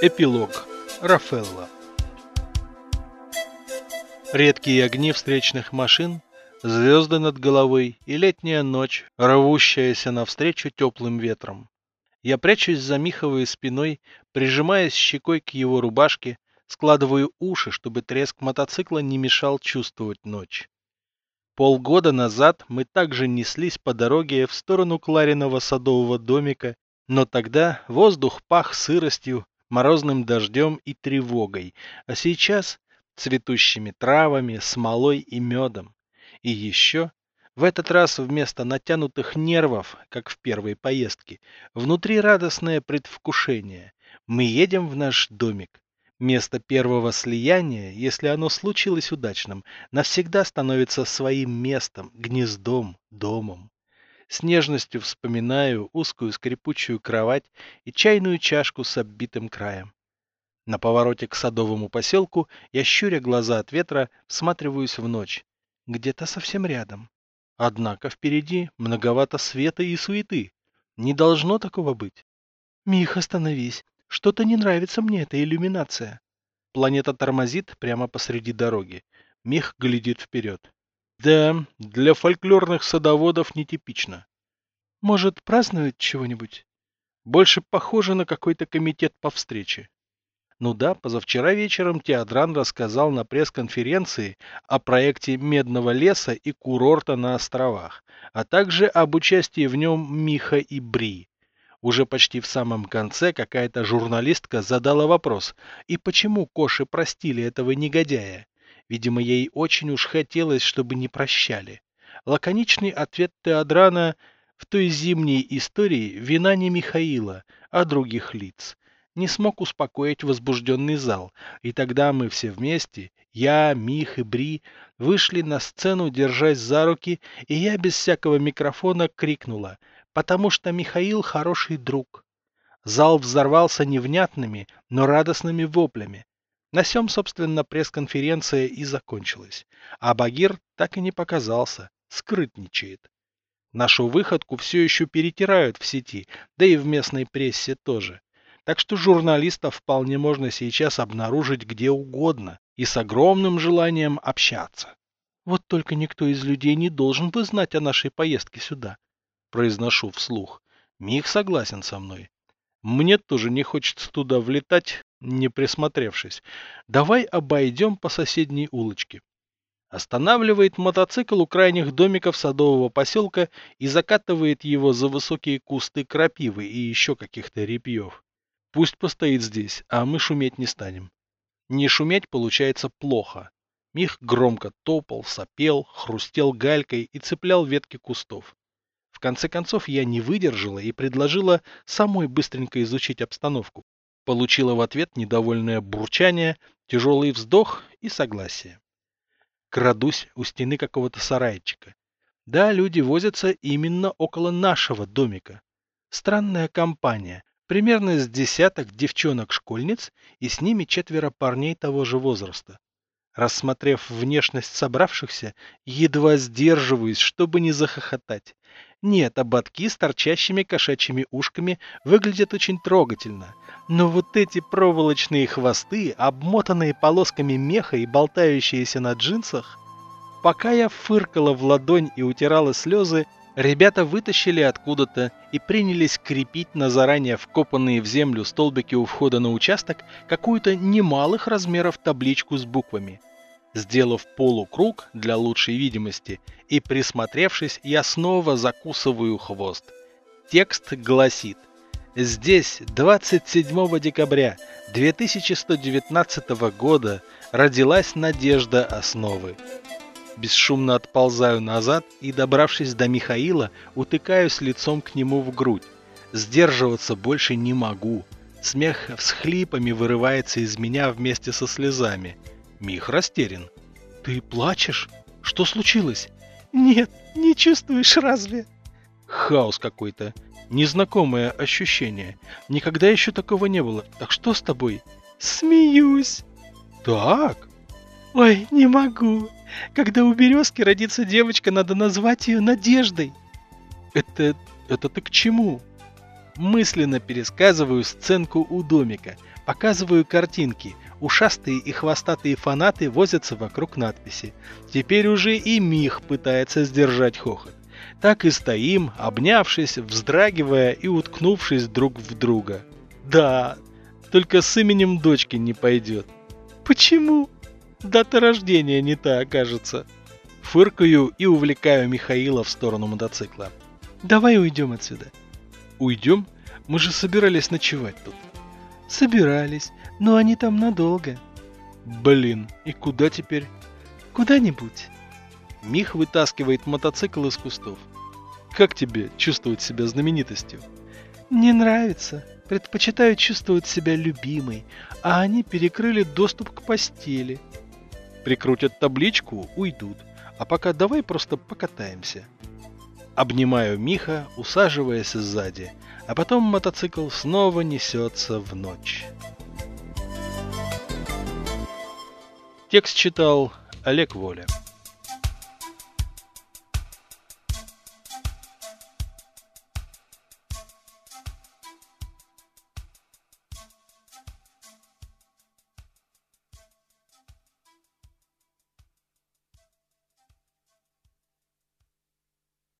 Эпилог. Рафелла. Редкие огни встречных машин, звезды над головой и летняя ночь, рвущаяся навстречу теплым ветром. Я прячусь за Миховой спиной, прижимаясь щекой к его рубашке, складываю уши, чтобы треск мотоцикла не мешал чувствовать ночь. Полгода назад мы также неслись по дороге в сторону Клариного садового домика, но тогда воздух пах сыростью, морозным дождем и тревогой, а сейчас цветущими травами, смолой и медом. И еще, в этот раз вместо натянутых нервов, как в первой поездке, внутри радостное предвкушение. Мы едем в наш домик. Место первого слияния, если оно случилось удачным, навсегда становится своим местом, гнездом, домом. С нежностью вспоминаю узкую скрипучую кровать и чайную чашку с оббитым краем. На повороте к садовому поселку я, щуря глаза от ветра, всматриваюсь в ночь. Где-то совсем рядом. Однако впереди многовато света и суеты. Не должно такого быть. Мих, остановись. Что-то не нравится мне эта иллюминация. Планета тормозит прямо посреди дороги. Мих глядит вперед. Да, для фольклорных садоводов нетипично. Может, празднуют чего-нибудь? Больше похоже на какой-то комитет по встрече. Ну да, позавчера вечером Теодран рассказал на пресс-конференции о проекте Медного леса и курорта на островах, а также об участии в нем Миха и Бри. Уже почти в самом конце какая-то журналистка задала вопрос, и почему Коши простили этого негодяя? Видимо, ей очень уж хотелось, чтобы не прощали. Лаконичный ответ Теодрана в той зимней истории вина не Михаила, а других лиц. Не смог успокоить возбужденный зал, и тогда мы все вместе, я, Мих и Бри, вышли на сцену, держась за руки, и я без всякого микрофона крикнула, потому что Михаил хороший друг. Зал взорвался невнятными, но радостными воплями. На сём, собственно, пресс-конференция и закончилась. А Багир так и не показался, скрытничает. Нашу выходку все еще перетирают в сети, да и в местной прессе тоже. Так что журналистов вполне можно сейчас обнаружить где угодно и с огромным желанием общаться. Вот только никто из людей не должен бы знать о нашей поездке сюда. Произношу вслух. Мих согласен со мной. Мне тоже не хочется туда влетать, не присмотревшись. Давай обойдем по соседней улочке. Останавливает мотоцикл у крайних домиков садового поселка и закатывает его за высокие кусты крапивы и еще каких-то репьев. Пусть постоит здесь, а мы шуметь не станем. Не шуметь получается плохо. Мих громко топал, сопел, хрустел галькой и цеплял ветки кустов. В конце концов я не выдержала и предложила самой быстренько изучить обстановку. Получила в ответ недовольное бурчание, тяжелый вздох и согласие. Крадусь у стены какого-то сарайчика. Да, люди возятся именно около нашего домика. Странная компания, примерно с десяток девчонок-школьниц и с ними четверо парней того же возраста. Рассмотрев внешность собравшихся, едва сдерживаюсь, чтобы не захохотать. Нет, ободки с торчащими кошачьими ушками выглядят очень трогательно. Но вот эти проволочные хвосты, обмотанные полосками меха и болтающиеся на джинсах... Пока я фыркала в ладонь и утирала слезы, ребята вытащили откуда-то и принялись крепить на заранее вкопанные в землю столбики у входа на участок какую-то немалых размеров табличку с буквами – Сделав полукруг для лучшей видимости и присмотревшись, я снова закусываю хвост. Текст гласит «Здесь 27 декабря 2119 года родилась надежда основы». Бесшумно отползаю назад и, добравшись до Михаила, утыкаюсь лицом к нему в грудь. Сдерживаться больше не могу. Смех всхлипами вырывается из меня вместе со слезами – Мих растерян. «Ты плачешь? Что случилось?» «Нет, не чувствуешь разве?» Хаос какой-то. Незнакомое ощущение. Никогда еще такого не было. Так что с тобой? Смеюсь. Так? Ой, не могу. Когда у березки родится девочка, надо назвать ее Надеждой. Это... это ты к чему? Мысленно пересказываю сценку у домика, показываю картинки. Ушастые и хвостатые фанаты возятся вокруг надписи. Теперь уже и Мих пытается сдержать хохот. Так и стоим, обнявшись, вздрагивая и уткнувшись друг в друга. Да, только с именем дочки не пойдет. Почему? Дата рождения не та окажется. Фыркаю и увлекаю Михаила в сторону мотоцикла. Давай уйдем отсюда. Уйдем? Мы же собирались ночевать тут. Собирались, но они там надолго. Блин, и куда теперь? Куда-нибудь. Мих вытаскивает мотоцикл из кустов. Как тебе чувствовать себя знаменитостью? Не нравится. Предпочитаю чувствовать себя любимой, а они перекрыли доступ к постели. Прикрутят табличку, уйдут. А пока давай просто покатаемся. Обнимаю Миха, усаживаясь сзади, а потом мотоцикл снова несется в ночь. Текст читал Олег Воля.